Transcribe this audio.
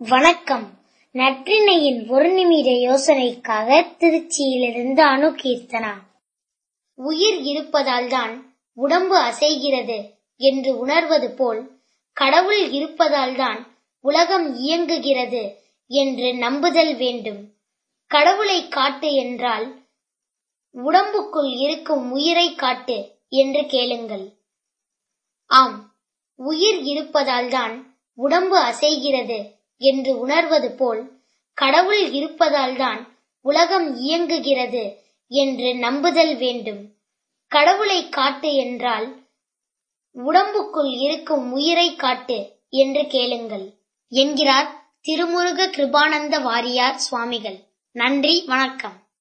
வணக்கம். நற்றினையின் ஒரு நிமிட யோசனைக்காக திருச்சியிலிருந்து அணு கீர்த்தனா உயிர் இருப்பதால்தான் உடம்பு அசைகிறது என்று உணர்வது போல் கடவுள் இருப்பதால்தான் உலகம் இயங்குகிறது என்று நம்புதல் வேண்டும். கடவுளை காட்டு என்றால் உடம்புக்குள் இருக்கும் உயிரை காட்டு என்று கேளுங்கள். ஆம் உயிர் இருப்பதால் தான் உடம்பு அசைகிறது என்று உணர்வது போல் கடவுள் இருப்பதால்தான் உலகம் இயங்குகிறது என்று நம்புதல் வேண்டும். கடவுளை காட்டு என்றால் உடம்புக்குள் இருக்கும் உயிரை காட்டு என்று கேளுங்கள். என்கிறார் திருமுருக கிருபானந்த வாரியார் சுவாமிகள். நன்றி வணக்கம்.